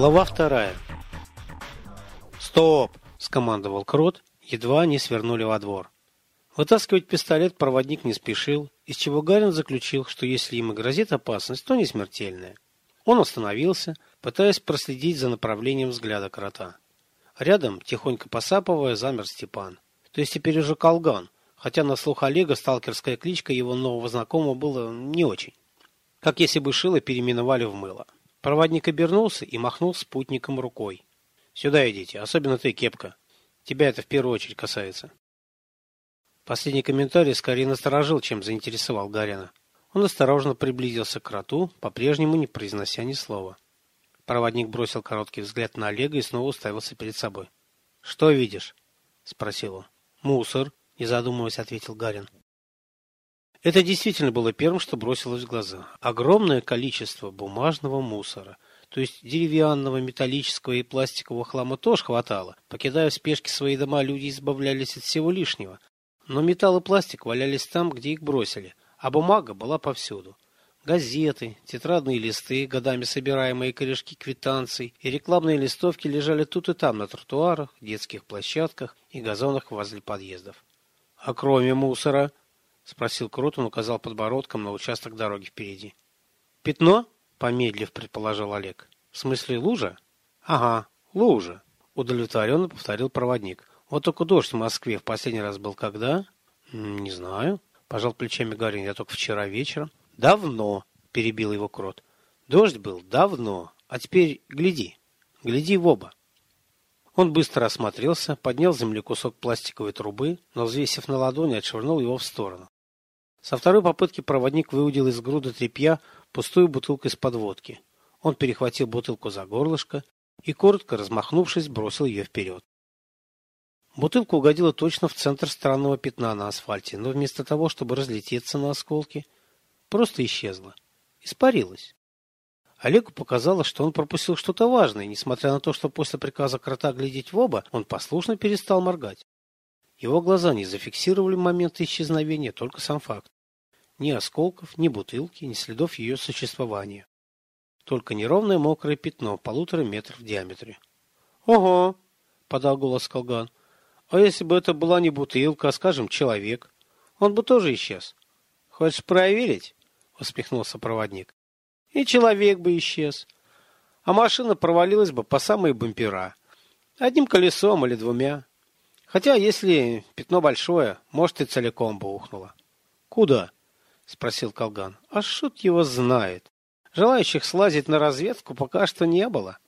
Глава вторая. «Стоп!» – скомандовал Крот, едва они свернули во двор. Вытаскивать пистолет проводник не спешил, из чего Гарин заключил, что если им и грозит опасность, то не смертельная. Он остановился, пытаясь проследить за направлением взгляда крота. Рядом, тихонько посапывая, замер Степан. То есть теперь уже Колган, хотя на слух Олега сталкерская кличка его нового знакомого была не очень. Как если бы шило переименовали в мыло. Проводник обернулся и махнул спутником рукой. «Сюда идите, особенно ты, Кепка. Тебя это в первую очередь касается». Последний комментарий скорее насторожил, чем заинтересовал Гарина. Он осторожно приблизился к кроту, по-прежнему не произнося ни слова. Проводник бросил короткий взгляд на Олега и снова уставился перед собой. «Что видишь?» — спросил он. «Мусор», — не задумываясь, ответил Гарин. Это действительно было первым, что бросилось в глаза. Огромное количество бумажного мусора, то есть деревянного, металлического и пластикового хлама тоже хватало. Покидая в спешке свои дома, люди избавлялись от всего лишнего. Но металл и пластик валялись там, где их бросили, а бумага была повсюду. Газеты, тетрадные листы, годами собираемые корешки квитанций и рекламные листовки лежали тут и там на тротуарах, детских площадках и газонах возле подъездов. А кроме мусора, — спросил Крот, он указал подбородком на участок дороги впереди. «Пятно?» — помедлив предположил Олег. «В смысле лужа?» «Ага, лужа», — удовлетворенно повторил проводник. «Вот только дождь в Москве в последний раз был когда?» «Не знаю», — пожал плечами Гарин. «Я только вчера вечером». «Давно», — перебил его Крот. «Дождь был давно, а теперь гляди, гляди в оба». Он быстро осмотрелся, поднял земли кусок пластиковой трубы, но, взвесив на ладони, отшвырнул его в сторону. Со второй попытки проводник выудил из груды тряпья пустую бутылку из-под водки. Он перехватил бутылку за горлышко и, коротко размахнувшись, бросил ее вперед. Бутылка угодила точно в центр странного пятна на асфальте, но вместо того, чтобы разлететься на осколки, просто исчезла. Испарилась. Олегу показалось, что он пропустил что-то важное, несмотря на то, что после приказа крота глядеть в оба, он послушно перестал моргать. Его глаза не зафиксировали момент исчезновения, только сам факт. Ни осколков, ни бутылки, ни следов ее существования. Только неровное мокрое пятно полутора метров в диаметре. «Ого!» — подал голос Колган. «А если бы это была не бутылка, а, скажем, человек? Он бы тоже исчез». «Хочешь проверить?» — усмехнулся проводник. «И человек бы исчез. А машина провалилась бы по самые бампера. Одним колесом или двумя. Хотя, если пятно большое, может и целиком бы ухнуло. Куда? спросил Колган. А шут его знает. Желающих слазить на разведку пока что не было.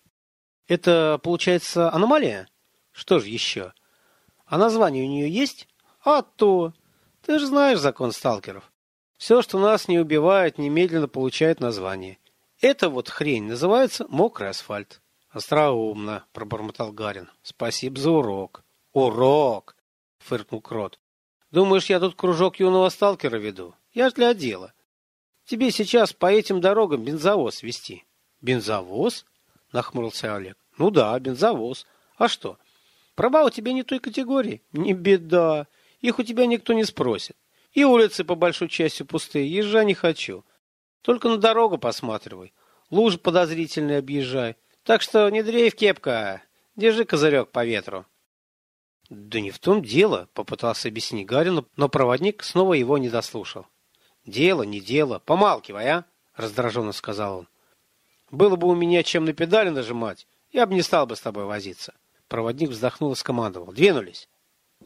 Это, получается, аномалия? Что же еще? А название у нее есть? А то! Ты же знаешь закон сталкеров. Все, что нас не убивает, немедленно получает название. Эта вот хрень называется мокрый асфальт. Остроумно, пробормотал Гарин. Спасибо за урок. «Урок!» — фыркнул Крот. «Думаешь, я тут кружок юного сталкера веду? Я ж для дела. Тебе сейчас по этим дорогам бензовоз вести». «Бензовоз?» — нахмурился Олег. «Ну да, бензовоз. А что? Права у тебя не той категории? Не беда. Их у тебя никто не спросит. И улицы по большой части пустые. Езжай не хочу. Только на дорогу посматривай. Лужи подозрительные объезжай. Так что не дрейф, кепка. Держи козырек по ветру. Да не в том дело, попытался объяснить Гарину, но проводник снова его не дослушал. Дело, не дело, помалкивай, а, раздраженно сказал он. Было бы у меня чем на педали нажимать, я бы не стал бы с тобой возиться. Проводник вздохнул и скомандовал. Двинулись.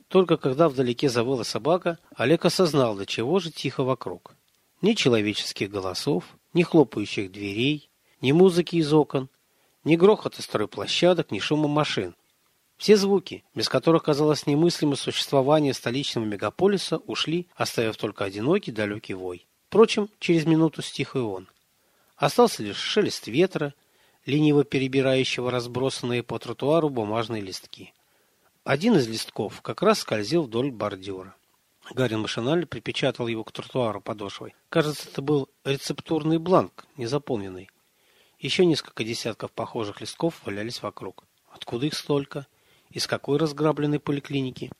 Только когда вдалеке завыла собака, Олег осознал, до чего же тихо вокруг. Ни человеческих голосов, ни хлопающих дверей, ни музыки из окон, ни грохота стройплощадок, ни шума машин. Все звуки, без которых казалось немыслимо существование столичного мегаполиса, ушли, оставив только одинокий далекий вой. Впрочем, через минуту стих и он. Остался лишь шелест ветра, лениво перебирающего разбросанные по тротуару бумажные листки. Один из листков как раз скользил вдоль бордюра. Гарин машинально припечатал его к тротуару подошвой. Кажется, это был рецептурный бланк, незаполненный. Еще несколько десятков похожих листков валялись вокруг. Откуда их столько? Из какой разграбленной поликлиники?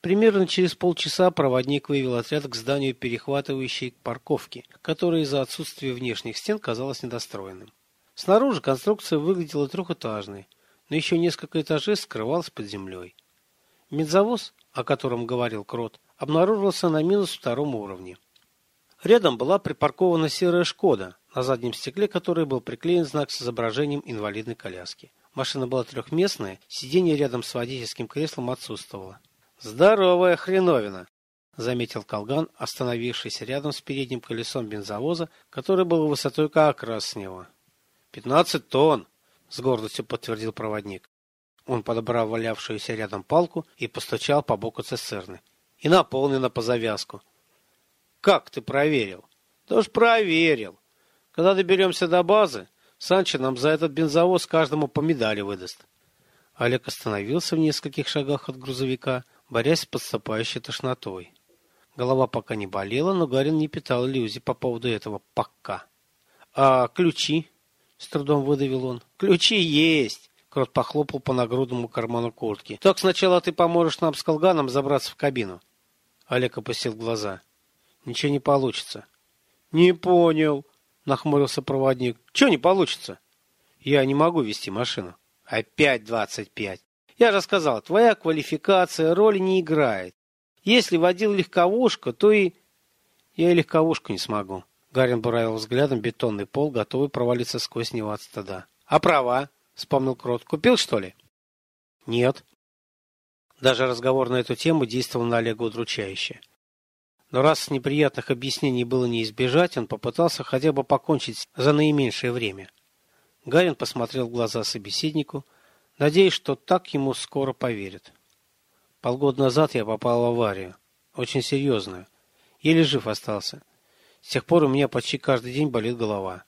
Примерно через полчаса проводник вывел отряд к зданию перехватывающей парковки, которое из-за отсутствия внешних стен казалось недостроенным. Снаружи конструкция выглядела трехэтажной, но еще несколько этажей скрывалось под землей. Медзавоз, о котором говорил Крот, обнаружился на минус втором уровне. Рядом была припаркована серая «Шкода», на заднем стекле которой был приклеен знак с изображением инвалидной коляски. Машина была трехместная, сиденье рядом с водительским креслом отсутствовало. «Здоровая хреновина!» — заметил Колган, остановившийся рядом с передним колесом бензовоза, который был высотой как раз с него. «Пятнадцать тонн!» — с гордостью подтвердил проводник. Он подобрал валявшуюся рядом палку и постучал по боку цистерны. «И наполнено по завязку». «Как ты проверил?» «Да уж проверил. Когда доберемся до базы, Санчо нам за этот бензовоз каждому по медали выдаст». Олег остановился в нескольких шагах от грузовика, борясь с подступающей тошнотой. Голова пока не болела, но Гарин не питал иллюзий по поводу этого «пока». «А ключи?» — с трудом выдавил он. «Ключи есть!» — Крот похлопал по нагрудному карману куртки. «Так сначала ты поможешь нам с Колганом забраться в кабину». Олег опустил глаза. «Ничего не получится». «Не понял», — нахмурился проводник. «Чего не получится?» «Я не могу вести машину». «Опять двадцать пять. Я же сказал, твоя квалификация роли не играет. Если водил легковушку, то и... Я и легковушку не смогу. Гарин буравил взглядом бетонный пол, готовый провалиться сквозь него от стыда. А права? Вспомнил Крот. Купил, что ли? Нет. Даже разговор на эту тему действовал на Олега удручающе. Но раз неприятных объяснений было не избежать, он попытался хотя бы покончить за наименьшее время. Гарин посмотрел в глаза собеседнику, надеясь, что так ему скоро поверят. Полгода назад я попал в аварию. Очень серьезную. Еле жив остался. С тех пор у меня почти каждый день болит голова.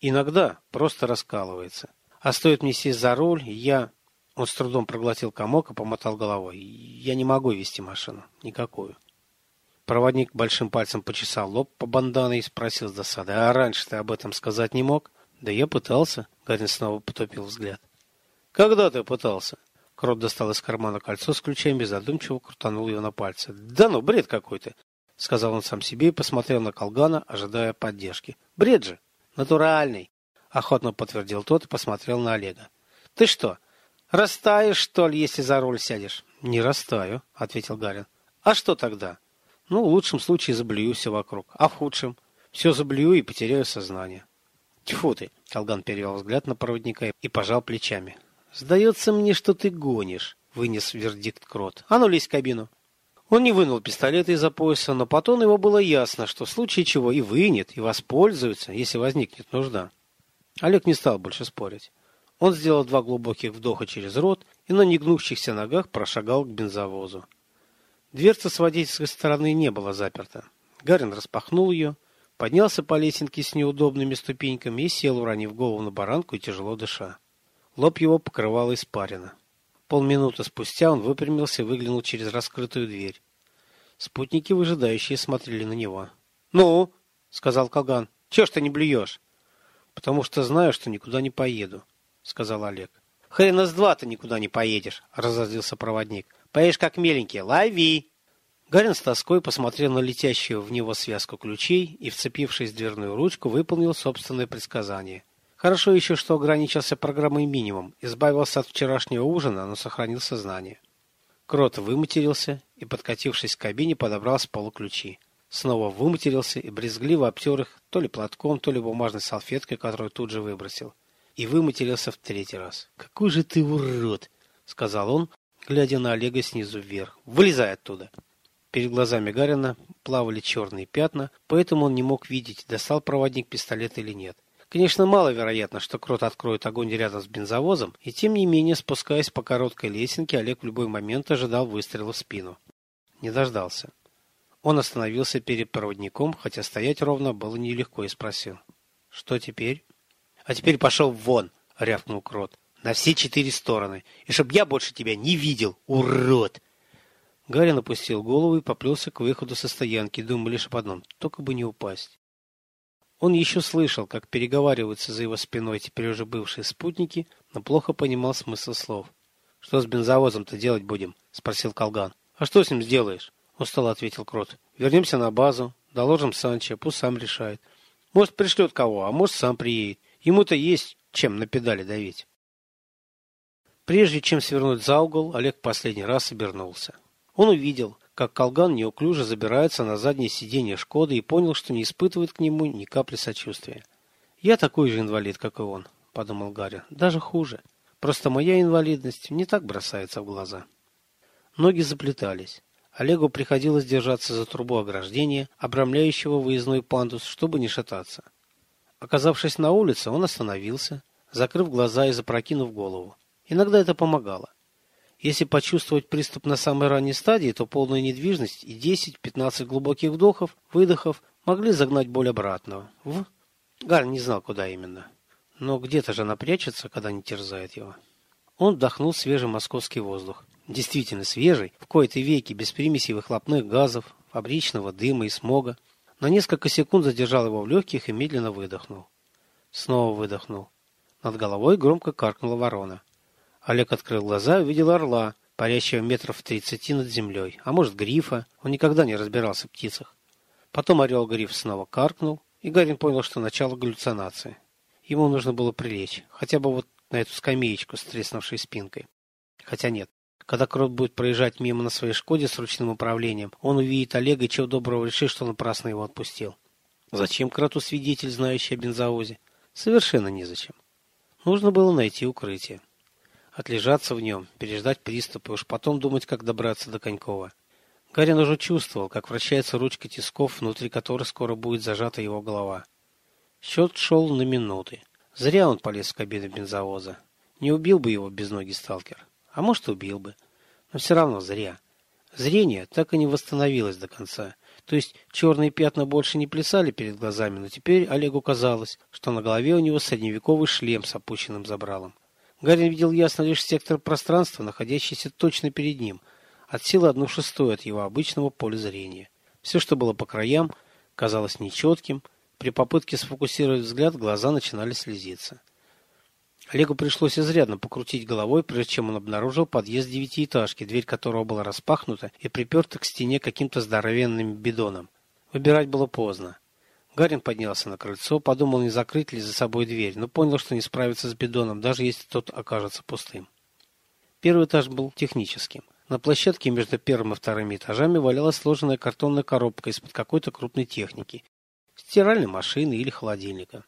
Иногда просто раскалывается. А стоит мне сесть за руль, я... Он с трудом проглотил комок и помотал головой. Я не могу вести машину. Никакую. Проводник большим пальцем почесал лоб по бандане и спросил с досады. А раньше ты об этом сказать не мог? Да я пытался. Гарин снова потопил взгляд. Когда ты пытался? Крот достал из кармана кольцо с ключами и задумчиво крутанул его на пальце. «Да ну, бред какой-то!» — сказал он сам себе и посмотрел на Колгана, ожидая поддержки. «Бред же! Натуральный!» — охотно подтвердил тот и посмотрел на Олега. «Ты что, растаешь, что ли, если за руль сядешь?» «Не растаю», — ответил Гарин. «А что тогда?» «Ну, в лучшем случае заблюю вокруг, а в худшем все заблюю и потеряю сознание». «Тьфу ты!» — Колган перевел взгляд на проводника и пожал плечами. «Сдается мне, что ты гонишь», — вынес вердикт Крот. «А ну, лезь в кабину». Он не вынул пистолет из-за пояса, но потом его было ясно, что в случае чего и вынет, и воспользуется, если возникнет нужда. Олег не стал больше спорить. Он сделал два глубоких вдоха через рот и на негнущихся ногах прошагал к бензовозу. Дверца с водительской стороны не была заперта. Гарин распахнул ее, поднялся по лесенке с неудобными ступеньками и сел, уронив голову на баранку и тяжело дыша. Лоб его покрывало испарина. Полминуты спустя он выпрямился и выглянул через раскрытую дверь. Спутники, выжидающие, смотрели на него. «Ну?» — сказал Калган. «Чего ж ты не блюешь?» «Потому что знаю, что никуда не поеду», — сказал Олег. «Хрена с два ты никуда не поедешь», — разозлился проводник. «Поедешь как меленький. Лови!» Гарин с тоской посмотрел на летящую в него связку ключей и, вцепившись в дверную ручку, выполнил собственное предсказание. Хорошо еще, что ограничился программой минимум, избавился от вчерашнего ужина, но сохранил сознание. Крот выматерился и, подкатившись к кабине, подобрал с пола ключи. Снова выматерился и брезгливо обтер их то ли платком, то ли бумажной салфеткой, которую тут же выбросил. И выматерился в третий раз. «Какой же ты урод!» — сказал он, глядя на Олега снизу вверх. «Вылезай оттуда!» Перед глазами Гарина плавали черные пятна, поэтому он не мог видеть, достал проводник пистолет или нет. Конечно, маловероятно, что Крот откроет огонь рядом с бензовозом, и тем не менее, спускаясь по короткой лесенке, Олег в любой момент ожидал выстрела в спину. Не дождался. Он остановился перед проводником, хотя стоять ровно было нелегко, и спросил. «Что теперь?» «А теперь пошел вон!» — рявкнул Крот. «На все четыре стороны! И чтоб я больше тебя не видел, урод!» Гарин опустил голову и поплелся к выходу со стоянки, думая лишь об одном — только бы не упасть. Он еще слышал, как переговариваются за его спиной теперь уже бывшие спутники, но плохо понимал смысл слов. «Что с бензовозом-то делать будем?» — спросил Колган. «А что с ним сделаешь?» — устало ответил Крот. «Вернемся на базу, доложим Санчо, пусть сам решает. Может, пришлет кого, а может, сам приедет. Ему-то есть чем на педали давить. Прежде чем свернуть за угол, Олег последний раз обернулся. Он увидел, как Колган неуклюже забирается на заднее сиденье Шкоды и понял, что не испытывает к нему ни капли сочувствия. «Я такой же инвалид, как и он», — подумал Гарри. «Даже хуже. Просто моя инвалидность не так бросается в глаза». Ноги заплетались. Олегу приходилось держаться за трубу ограждения, обрамляющего выездной пандус, чтобы не шататься. Оказавшись на улице, он остановился, закрыв глаза и запрокинув голову. Иногда это помогало. Если почувствовать приступ на самой ранней стадии, то полная недвижность и 10-15 глубоких вдохов, выдохов могли загнать боль обратно. В... Галь не знал, куда именно. Но где-то же она прячется, когда не терзает его. Он вдохнул свежий московский воздух действительно свежий, в кои-то веки, без примесей выхлопных газов, фабричного дыма и смога, на несколько секунд задержал его в легких и медленно выдохнул. Снова выдохнул. Над головой громко каркнула ворона. Олег открыл глаза и увидел орла, парящего метров в тридцати над землей, а может грифа, он никогда не разбирался в птицах. Потом орел-гриф снова каркнул, и Гарин понял, что начало галлюцинации. Ему нужно было прилечь, хотя бы вот на эту скамеечку с треснувшей спинкой. Хотя нет, когда Крот будет проезжать мимо на своей «Шкоде» с ручным управлением, он увидит Олега и чего доброго решит, что напрасно его отпустил. Зачем Кроту свидетель, знающий о бензовозе? Совершенно незачем. Нужно было найти укрытие. Отлежаться в нем, переждать приступ и уж потом думать, как добраться до Конькова. Гарин уже чувствовал, как вращается ручка тисков, внутри которой скоро будет зажата его голова. Счет шел на минуты. Зря он полез в кабину бензовоза. Не убил бы его без ноги сталкер. А может, убил бы. Но все равно зря. Зрение так и не восстановилось до конца. То есть черные пятна больше не плясали перед глазами, но теперь Олегу казалось, что на голове у него средневековый шлем с опущенным забралом. Гарри видел ясно лишь сектор пространства, находящийся точно перед ним, от силы одну шестую от его обычного поля зрения. Все, что было по краям, казалось нечетким. При попытке сфокусировать взгляд глаза начинали слезиться. Олегу пришлось изрядно покрутить головой, прежде чем он обнаружил подъезд девятиэтажки, дверь которого была распахнута и приперта к стене каким-то здоровенным бидоном. Выбирать было поздно. Гарин поднялся на крыльцо, подумал, не закрыть ли за собой дверь, но понял, что не справится с бидоном, даже если тот окажется пустым. Первый этаж был техническим. На площадке между первым и вторым этажами валялась сложенная картонная коробка из-под какой-то крупной техники, стиральной машины или холодильника.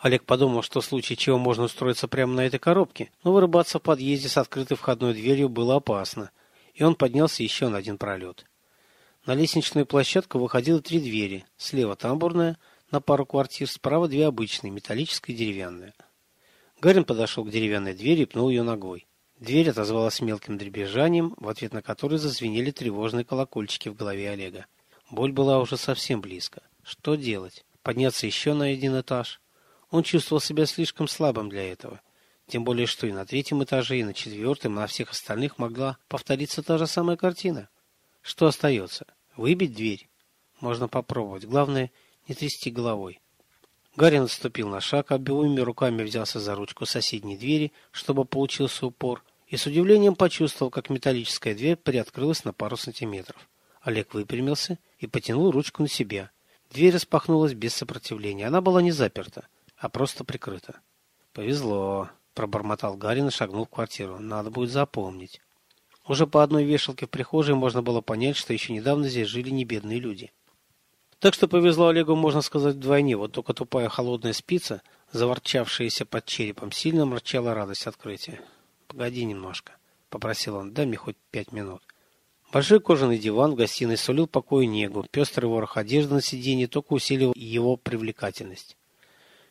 Олег подумал, что в случае чего можно устроиться прямо на этой коробке, но вырубаться в подъезде с открытой входной дверью было опасно, и он поднялся еще на один пролет. На лестничную площадку выходило три двери. Слева тамбурная, на пару квартир, справа две обычные, металлическая и деревянная. Гарин подошел к деревянной двери и пнул ее ногой. Дверь отозвалась мелким дребезжанием, в ответ на который зазвенели тревожные колокольчики в голове Олега. Боль была уже совсем близко. Что делать? Подняться еще на один этаж? Он чувствовал себя слишком слабым для этого. Тем более, что и на третьем этаже, и на четвертом, и на всех остальных могла повториться та же самая картина. Что остается? Выбить дверь? Можно попробовать. Главное, не трясти головой. Гарри наступил на шаг, обеими руками взялся за ручку соседней двери, чтобы получился упор, и с удивлением почувствовал, как металлическая дверь приоткрылась на пару сантиметров. Олег выпрямился и потянул ручку на себя. Дверь распахнулась без сопротивления. Она была не заперта а просто прикрыто. «Повезло», — пробормотал Гарин и шагнул в квартиру. «Надо будет запомнить». Уже по одной вешалке в прихожей можно было понять, что еще недавно здесь жили не бедные люди. Так что повезло Олегу, можно сказать, вдвойне. Вот только тупая холодная спица, заворчавшаяся под черепом, сильно мрачала радость открытия. «Погоди немножко», — попросил он, — «дай мне хоть пять минут». Большой кожаный диван в гостиной сулил покою негу, пестрый ворох одежды на сиденье только усилил его привлекательность.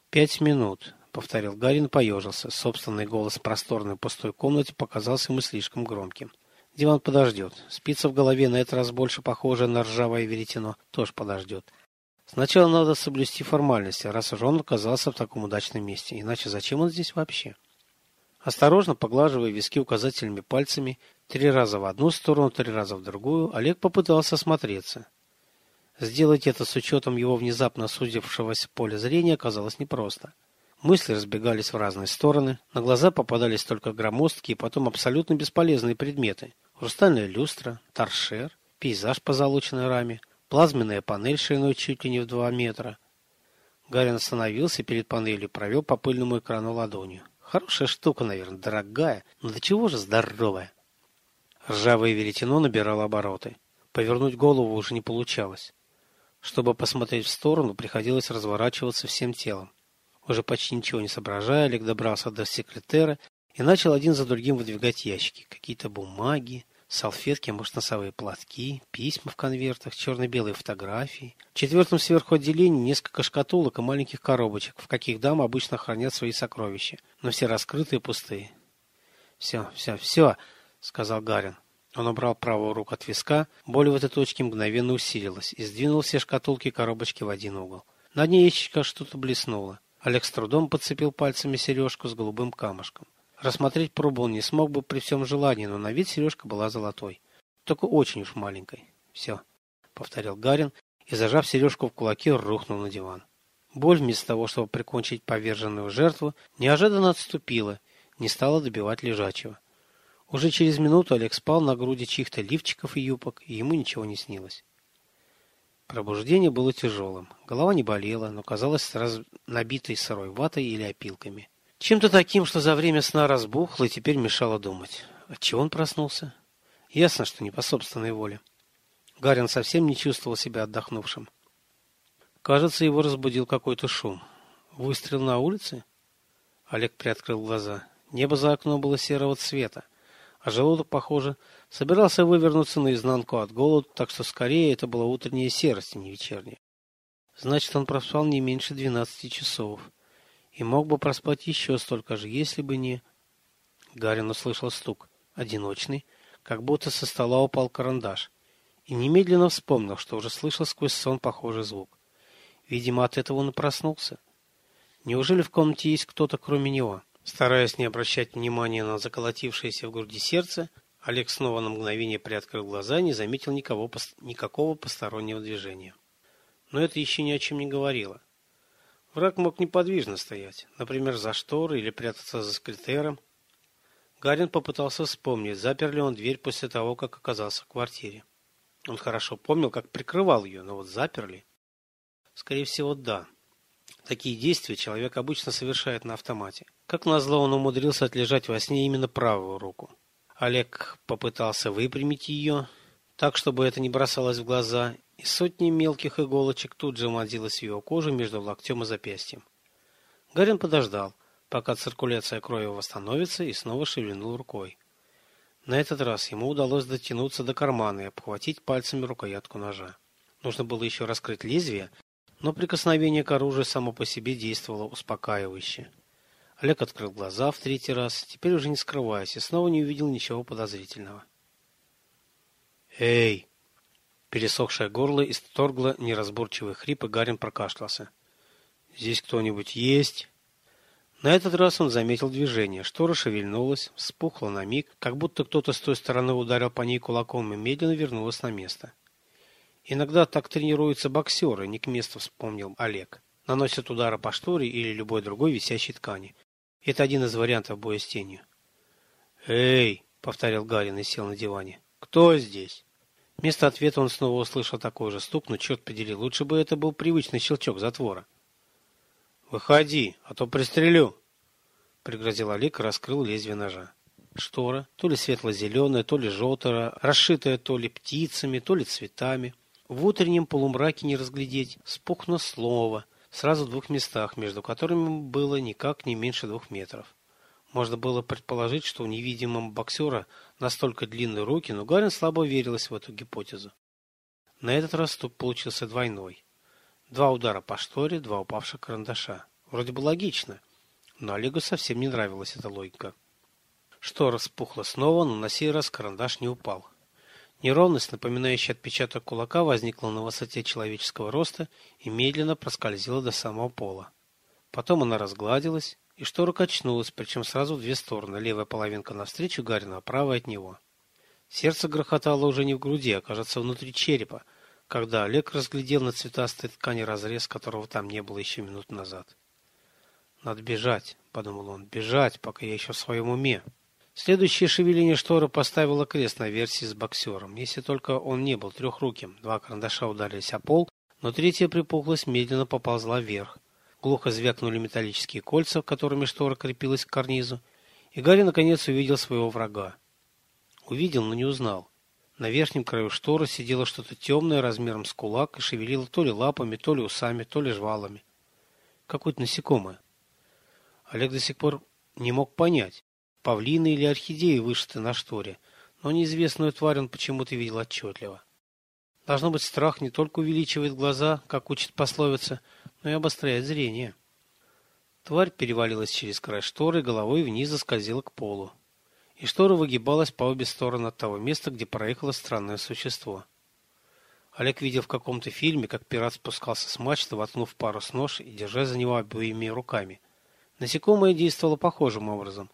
«Пять минут», — повторил Гарин поежился. Собственный голос в просторной пустой комнате показался ему слишком громким. Диван подождет. Спица в голове на этот раз больше похожая на ржавое веретено. Тоже подождет. Сначала надо соблюсти формальности, раз уж он оказался в таком удачном месте. Иначе зачем он здесь вообще? Осторожно поглаживая виски указательными пальцами, три раза в одну сторону, три раза в другую, Олег попытался осмотреться. Сделать это с учетом его внезапно сузившегося поля зрения оказалось непросто. Мысли разбегались в разные стороны, на глаза попадались только громоздкие потом абсолютно бесполезные предметы. Хрустальная люстра, торшер, пейзаж по залученной раме, плазменная панель шириной чуть ли не в два метра. Гарин остановился перед панелью провел по пыльному экрану ладонью. Хорошая штука, наверное, дорогая, но до чего же здоровая. Ржавое веретено набирало обороты. Повернуть голову уже не получалось. Чтобы посмотреть в сторону, приходилось разворачиваться всем телом. Уже почти ничего не соображая, Олег добрался до секретера и начал один за другим выдвигать ящики. Какие-то бумаги, салфетки, может, носовые платки, письма в конвертах, черно-белые фотографии. В четвертом сверху отделении несколько шкатулок и маленьких коробочек, в каких дамы обычно хранят свои сокровища, но все раскрытые и пустые. «Все, все, все», — сказал Гарин. Он убрал правую руку от виска, боль в этой точке мгновенно усилилась и сдвинул все шкатулки и коробочки в один угол. На дне ящика что-то блеснуло. Олег с трудом подцепил пальцами сережку с голубым камушком. Рассмотреть пробу он не смог бы при всем желании, но на вид сережка была золотой. Только очень уж маленькой. «Все», — повторил Гарин, и, зажав сережку в кулаке, рухнул на диван. Боль, вместо того, чтобы прикончить поверженную жертву, неожиданно отступила, не стала добивать лежачего. Уже через минуту Олег спал на груди чьих-то лифчиков и юбок, и ему ничего не снилось. Пробуждение было тяжелым. Голова не болела, но казалась сразу набитой сырой ватой или опилками. Чем-то таким, что за время сна разбухло и теперь мешало думать. Отчего он проснулся? Ясно, что не по собственной воле. Гарин совсем не чувствовал себя отдохнувшим. Кажется, его разбудил какой-то шум. Выстрел на улице? Олег приоткрыл глаза. Небо за окном было серого цвета, а желудок, похоже, собирался вывернуться наизнанку от голода, так что скорее это была утренняя серость, а не вечерняя. Значит, он проспал не меньше двенадцати часов и мог бы проспать еще столько же, если бы не... Гарин услышал стук, одиночный, как будто со стола упал карандаш, и немедленно вспомнил, что уже слышал сквозь сон похожий звук. Видимо, от этого он и проснулся. Неужели в комнате есть кто-то, кроме него? Стараясь не обращать внимания на заколотившееся в груди сердце, Олег снова на мгновение приоткрыл глаза и не заметил никого, никакого постороннего движения. Но это еще ни о чем не говорило. Враг мог неподвижно стоять, например, за шторой или прятаться за скритером. Гарин попытался вспомнить, запер ли он дверь после того, как оказался в квартире. Он хорошо помнил, как прикрывал ее, но вот запер ли? Скорее всего, да. Такие действия человек обычно совершает на автомате. Как назло, он умудрился отлежать во сне именно правую руку. Олег попытался выпрямить ее, так, чтобы это не бросалось в глаза, и сотни мелких иголочек тут же вонзилась в его кожу между локтем и запястьем. Гарин подождал, пока циркуляция крови восстановится, и снова шевельнул рукой. На этот раз ему удалось дотянуться до кармана и обхватить пальцами рукоятку ножа. Нужно было еще раскрыть лезвие, но прикосновение к оружию само по себе действовало успокаивающе. Олег открыл глаза в третий раз, теперь уже не скрываясь, и снова не увидел ничего подозрительного. «Эй!» Пересохшее горло исторгло неразборчивый хрип, и Гарин прокашлялся. «Здесь кто-нибудь есть?» На этот раз он заметил движение. Штора шевельнулась, вспухла на миг, как будто кто-то с той стороны ударил по ней кулаком и медленно вернулась на место. Иногда так тренируются боксеры, не к месту вспомнил Олег. Наносят удары по шторе или любой другой висящей ткани. Это один из вариантов боя с тенью. «Эй!» — повторил Гарин и сел на диване. «Кто здесь?» Вместо ответа он снова услышал такой же стук, но черт подери, лучше бы это был привычный щелчок затвора. «Выходи, а то пристрелю!» Пригрозил Олег и раскрыл лезвие ножа. Штора, то ли светло-зеленая, то ли желтая, расшитая то ли птицами, то ли цветами. В утреннем полумраке не разглядеть, спухно слово, сразу в двух местах, между которыми было никак не меньше двух метров. Можно было предположить, что у невидимого боксера настолько длинные руки, но Гарин слабо верилась в эту гипотезу. На этот раз стук получился двойной. Два удара по шторе, два упавших карандаша. Вроде бы логично, но Олегу совсем не нравилась эта логика. Штора спухла снова, но на сей раз карандаш не упал. Неровность, напоминающая отпечаток кулака, возникла на высоте человеческого роста и медленно проскользила до самого пола. Потом она разгладилась, и штора качнулась, причем сразу две стороны, левая половинка навстречу Гарину, а правая от него. Сердце грохотало уже не в груди, а, кажется, внутри черепа, когда Олег разглядел на цветастой ткани разрез, которого там не было еще минут назад. «Надо бежать», — подумал он, — «бежать, пока я еще в своем уме». Следующее шевеление шторы поставило крест на версии с боксером. Если только он не был трехруким, два карандаша ударились о пол, но третья припухлость медленно поползла вверх. Глухо звякнули металлические кольца, которыми штора крепилась к карнизу, и Гарри наконец увидел своего врага. Увидел, но не узнал. На верхнем краю шторы сидело что-то темное размером с кулак и шевелило то ли лапами, то ли усами, то ли жвалами. Какое-то насекомое. Олег до сих пор не мог понять, павлины или орхидеи вышиты на шторе, но неизвестную тварь он почему-то видел отчетливо. Должно быть, страх не только увеличивает глаза, как учит пословица, но и обостряет зрение. Тварь перевалилась через край шторы головой вниз заскользила к полу. И штора выгибалась по обе стороны от того места, где проехало странное существо. Олег видел в каком-то фильме, как пират спускался с мачты, воткнув парус нож и держа за него обеими руками. Насекомое действовало похожим образом,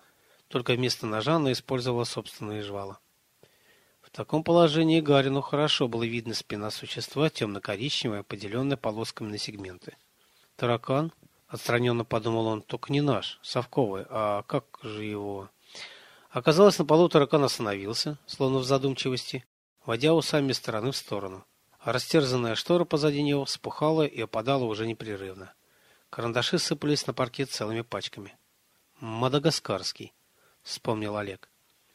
только вместо ножа оно использовало собственные жвала. В таком положении Гарину хорошо было видно спина существа, темно-коричневая, поделенная полосками на сегменты. Таракан, отстраненно подумал он, только не наш, совковый, а как же его... Оказалось, на полу таракан остановился, словно в задумчивости, водя усами из стороны в сторону. А растерзанная штора позади него вспухала и опадала уже непрерывно. Карандаши сыпались на паркет целыми пачками. «Мадагаскарский», — вспомнил Олег.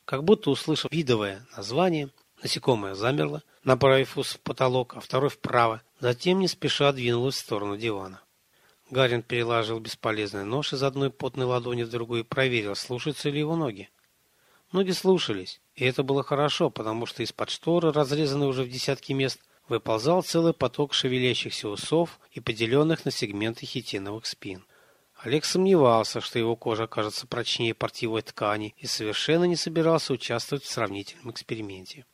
Как будто услышав видовое название, насекомое замерло, направив ус в потолок, а второй вправо, затем не спеша двинулось в сторону дивана. Гарин переложил бесполезный нож из одной потной ладони в другую и проверил, слушаются ли его ноги. Ноги слушались, и это было хорошо, потому что из-под шторы, разрезанной уже в десятки мест, выползал целый поток шевелящихся усов и поделенных на сегменты хитиновых спин. Олег сомневался, что его кожа окажется прочнее партиевой ткани и совершенно не собирался участвовать в сравнительном эксперименте.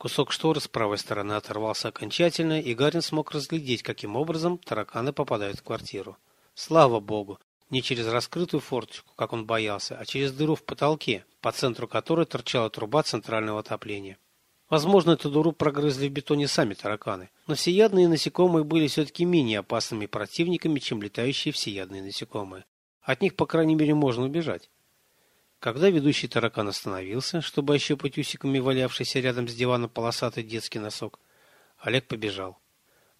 Кусок шторы с правой стороны оторвался окончательно, и Гарин смог разглядеть, каким образом тараканы попадают в квартиру. Слава богу, не через раскрытую форточку, как он боялся, а через дыру в потолке, по центру которой торчала труба центрального отопления. Возможно, эту дыру прогрызли в бетоне сами тараканы, но всеядные насекомые были все-таки менее опасными противниками, чем летающие всеядные насекомые. От них, по крайней мере, можно убежать. Когда ведущий таракан остановился, чтобы ощупать усиками валявшийся рядом с диваном полосатый детский носок, Олег побежал.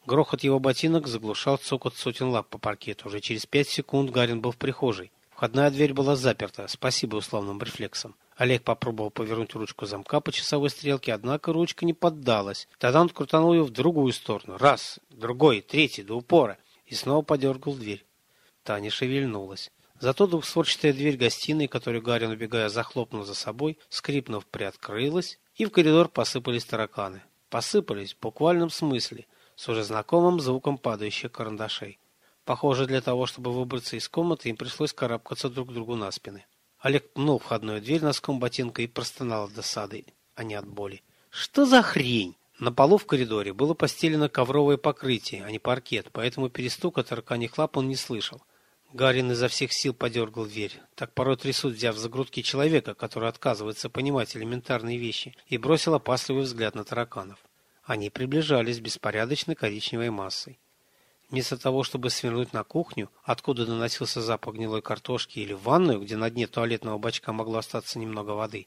Грохот его ботинок заглушал цокот сотен лап по паркету. Уже через пять секунд Гарин был в прихожей. Входная дверь была заперта, спасибо условным рефлексам. Олег попробовал повернуть ручку замка по часовой стрелке, однако ручка не поддалась. Тогда он крутанул ее в другую сторону. Раз, другой, третий, до упора. И снова подергал дверь. Таня шевельнулась. Зато двухстворчатая дверь гостиной, которую Гарин, убегая, захлопнул за собой, скрипнув, приоткрылась, и в коридор посыпались тараканы. Посыпались в буквальном смысле, с уже знакомым звуком падающих карандашей. Похоже, для того, чтобы выбраться из комнаты, им пришлось карабкаться друг другу на спины. Олег пнул входную дверь носком ботинка и простонал от досады, а не от боли. «Что за хрень?» На полу в коридоре было постелено ковровое покрытие, а не паркет, поэтому перестука тараканьих лап он не слышал. Гарин изо всех сил подергал дверь. Так порой трясут, взяв за грудки человека, который отказывается понимать элементарные вещи, и бросил опасливый взгляд на тараканов. Они приближались беспорядочной коричневой массой. Вместо того, чтобы свернуть на кухню, откуда доносился запах гнилой картошки, или в ванную, где на дне туалетного бачка могло остаться немного воды,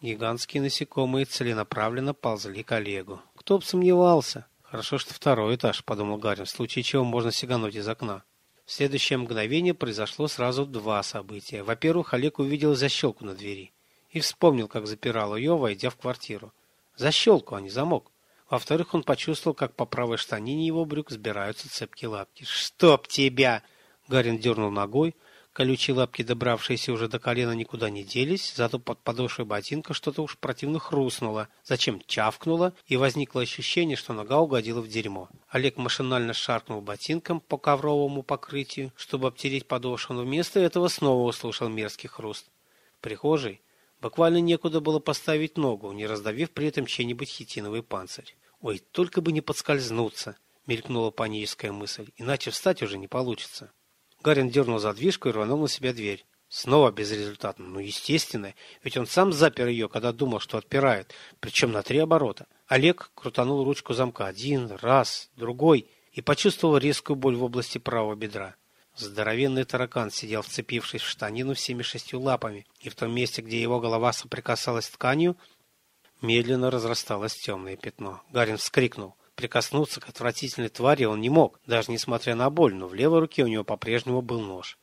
гигантские насекомые целенаправленно ползли к Олегу. Кто бы сомневался? Хорошо, что второй этаж, подумал Гарин, в случае чего можно сигануть из окна. В следующее мгновение произошло сразу два события. Во-первых, Олег увидел защелку на двери и вспомнил, как запирал ее, войдя в квартиру. Защелку, а не замок. Во-вторых, он почувствовал, как по правой штанине его брюк сбираются цепкие лапки. «Чтоб тебя!» Гарин дернул ногой. Колючие лапки, добравшиеся уже до колена, никуда не делись, зато под подошвой ботинка что-то уж противно хрустнуло, зачем чавкнуло, и возникло ощущение, что нога угодила в дерьмо. Олег машинально шаркнул ботинком по ковровому покрытию, чтобы обтереть подошву, но вместо этого снова услышал мерзкий хруст. В прихожей буквально некуда было поставить ногу, не раздавив при этом чей-нибудь хитиновый панцирь. Ой, только бы не подскользнуться, мелькнула паническая мысль, иначе встать уже не получится. Гарин дернул задвижку и рванул на себя дверь. Снова безрезультатно. Ну, естественно, ведь он сам запер ее, когда думал, что отпирает, причем на три оборота. Олег крутанул ручку замка один, раз, другой и почувствовал резкую боль в области правого бедра. Здоровенный таракан сидел, вцепившись в штанину всеми шестью лапами, и в том месте, где его голова соприкасалась с тканью, Медленно разрасталось темное пятно. Гарин вскрикнул. Прикоснуться к отвратительной твари он не мог, даже несмотря на боль, но в левой руке у него по-прежнему был нож.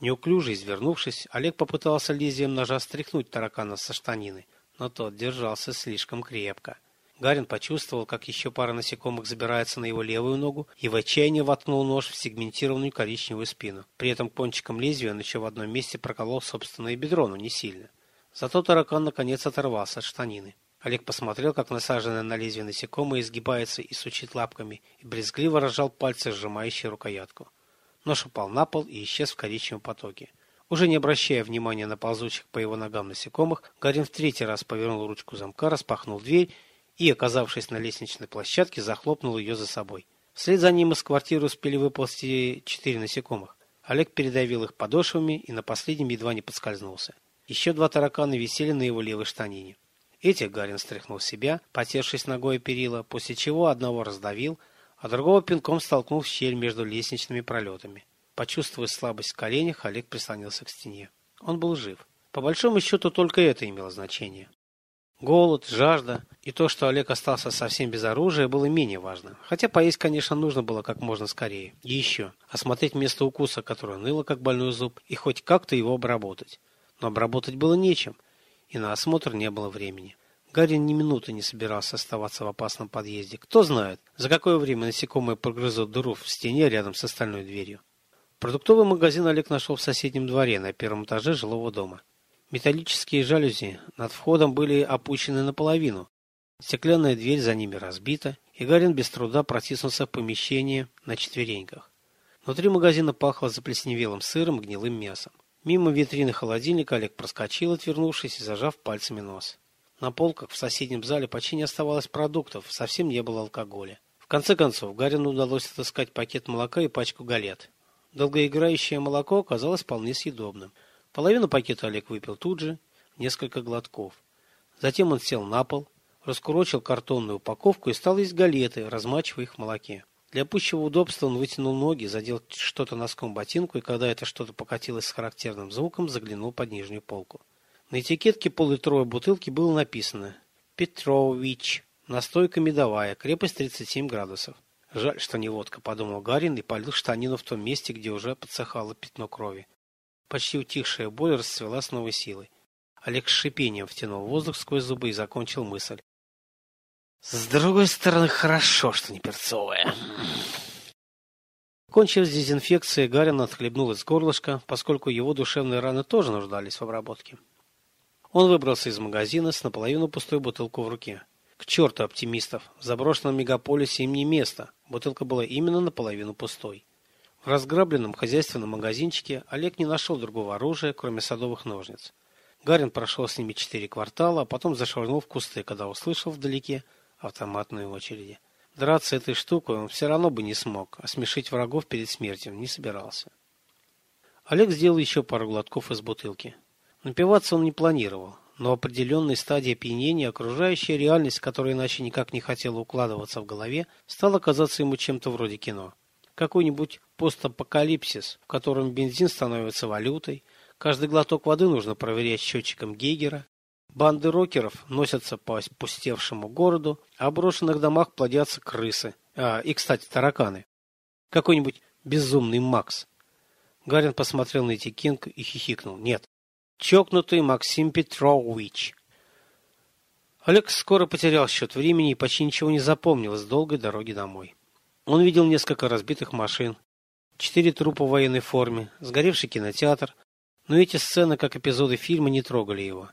Неуклюже извернувшись, Олег попытался лезвием ножа стряхнуть таракана со штанины, но тот держался слишком крепко. Гарин почувствовал, как еще пара насекомых забирается на его левую ногу и в отчаянии воткнул нож в сегментированную коричневую спину. При этом кончиком лезвия он еще в одном месте проколол собственное бедро, но не сильно. Зато таракан наконец оторвался от штанины. Олег посмотрел, как насаженное на лезвие насекомое изгибается и сучит лапками, и брезгливо разжал пальцы, сжимающие рукоятку. Нож упал на пол и исчез в коричневом потоке. Уже не обращая внимания на ползучих по его ногам насекомых, Гарин в третий раз повернул ручку замка, распахнул дверь и, оказавшись на лестничной площадке, захлопнул ее за собой. Вслед за ним из квартиры успели выползти четыре насекомых. Олег передавил их подошвами и на последнем едва не подскользнулся. Еще два таракана висели на его левой штанине. Этих Гарин стряхнул себя, потершись ногой перила, после чего одного раздавил, а другого пинком столкнул в щель между лестничными пролетами. Почувствовав слабость в коленях, Олег прислонился к стене. Он был жив. По большому счету, только это имело значение. Голод, жажда и то, что Олег остался совсем без оружия, было менее важно. Хотя поесть, конечно, нужно было как можно скорее. И еще, осмотреть место укуса, которое ныло как больной зуб, и хоть как-то его обработать. Но обработать было нечем, и на осмотр не было времени. Гарри ни минуты не собирался оставаться в опасном подъезде. Кто знает, за какое время насекомые прогрызут дыру в стене рядом с остальной дверью. Продуктовый магазин Олег нашел в соседнем дворе на первом этаже жилого дома. Металлические жалюзи над входом были опущены наполовину. Стеклянная дверь за ними разбита, и Гарин без труда протиснулся в помещение на четвереньках. Внутри магазина пахло заплесневелым сыром гнилым мясом. Мимо витрины холодильника Олег проскочил, отвернувшись и зажав пальцами нос. На полках в соседнем зале почти не оставалось продуктов, совсем не было алкоголя. В конце концов, Гарину удалось отыскать пакет молока и пачку галет. Долгоиграющее молоко оказалось вполне съедобным – Половину пакета Олег выпил тут же, несколько глотков. Затем он сел на пол, раскурочил картонную упаковку и стал есть галеты, размачивая их в молоке. Для пущего удобства он вытянул ноги, задел что-то носком ботинку, и когда это что-то покатилось с характерным звуком, заглянул под нижнюю полку. На этикетке поллитровой бутылки было написано «Петрович», настойка медовая, крепость 37 градусов. Жаль, что не водка, подумал Гарин и полил штанину в том месте, где уже подсыхало пятно крови. Почти утихшая боль расцвела с новой силой. Олег с шипением втянул воздух сквозь зубы и закончил мысль. С другой стороны, хорошо, что не перцовая. Кончив с дезинфекцией, Гарин отхлебнул из горлышка, поскольку его душевные раны тоже нуждались в обработке. Он выбрался из магазина с наполовину пустой бутылкой в руке. К черту оптимистов! В заброшенном мегаполисе им не место. Бутылка была именно наполовину пустой. В разграбленном хозяйственном магазинчике Олег не нашел другого оружия, кроме садовых ножниц. Гарин прошел с ними четыре квартала, а потом зашвырнул в кусты, когда услышал вдалеке автоматные очереди. Драться этой штукой он все равно бы не смог, а смешить врагов перед смертью не собирался. Олег сделал еще пару глотков из бутылки. Напиваться он не планировал, но определенной стадии опьянения окружающая реальность, которая иначе никак не хотела укладываться в голове, стала казаться ему чем-то вроде кино – какой-нибудь постапокалипсис, в котором бензин становится валютой, каждый глоток воды нужно проверять счетчиком Гейгера, банды рокеров носятся по опустевшему городу, а в брошенных домах плодятся крысы. А, и, кстати, тараканы. Какой-нибудь безумный Макс. Гарин посмотрел на эти Кинг и хихикнул. Нет, чокнутый Максим Петрович. Олег скоро потерял счет времени и почти ничего не запомнил с долгой дороги домой. Он видел несколько разбитых машин, четыре трупа в военной форме, сгоревший кинотеатр, но эти сцены, как эпизоды фильма, не трогали его.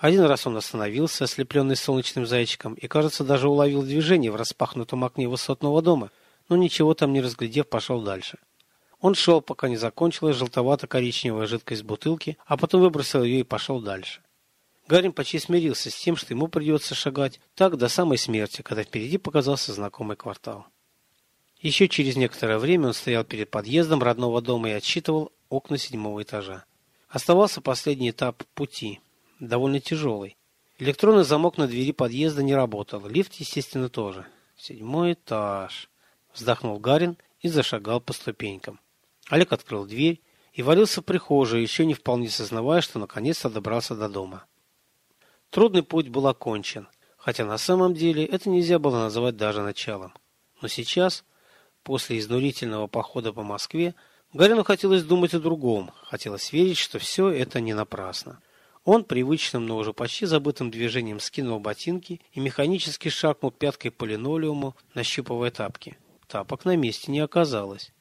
Один раз он остановился, ослепленный солнечным зайчиком, и, кажется, даже уловил движение в распахнутом окне высотного дома, но ничего там не разглядев, пошел дальше. Он шел, пока не закончилась желтовато-коричневая жидкость бутылки, а потом выбросил ее и пошел дальше. Гарин почти смирился с тем, что ему придется шагать так до самой смерти, когда впереди показался знакомый квартал. Еще через некоторое время он стоял перед подъездом родного дома и отсчитывал окна седьмого этажа. Оставался последний этап пути, довольно тяжелый. Электронный замок на двери подъезда не работал, лифт, естественно, тоже. Седьмой этаж. Вздохнул Гарин и зашагал по ступенькам. Олег открыл дверь и валился в прихожую, еще не вполне сознавая, что наконец-то добрался до дома. Трудный путь был окончен. Хотя на самом деле это нельзя было назвать даже началом. Но сейчас, после изнурительного похода по Москве, Гарину хотелось думать о другом, хотелось верить, что все это не напрасно. Он привычным, но уже почти забытым движением скинул ботинки и механически шагнул пяткой по линолеуму, нащупывая тапки. Тапок на месте не оказалось.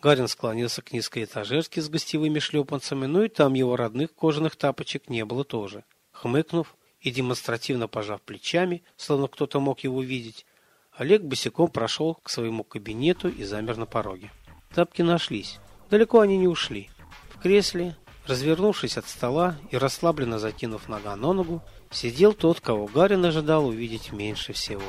Гарин склонился к низкой этажерке с гостевыми шлепанцами, но и там его родных кожаных тапочек не было тоже. Хмыкнув и демонстративно пожав плечами, словно кто-то мог его видеть, Олег босиком прошел к своему кабинету и замер на пороге. Тапки нашлись. Далеко они не ушли. В кресле, развернувшись от стола и расслабленно закинув нога на ногу, сидел тот, кого Гарин ожидал увидеть меньше всего.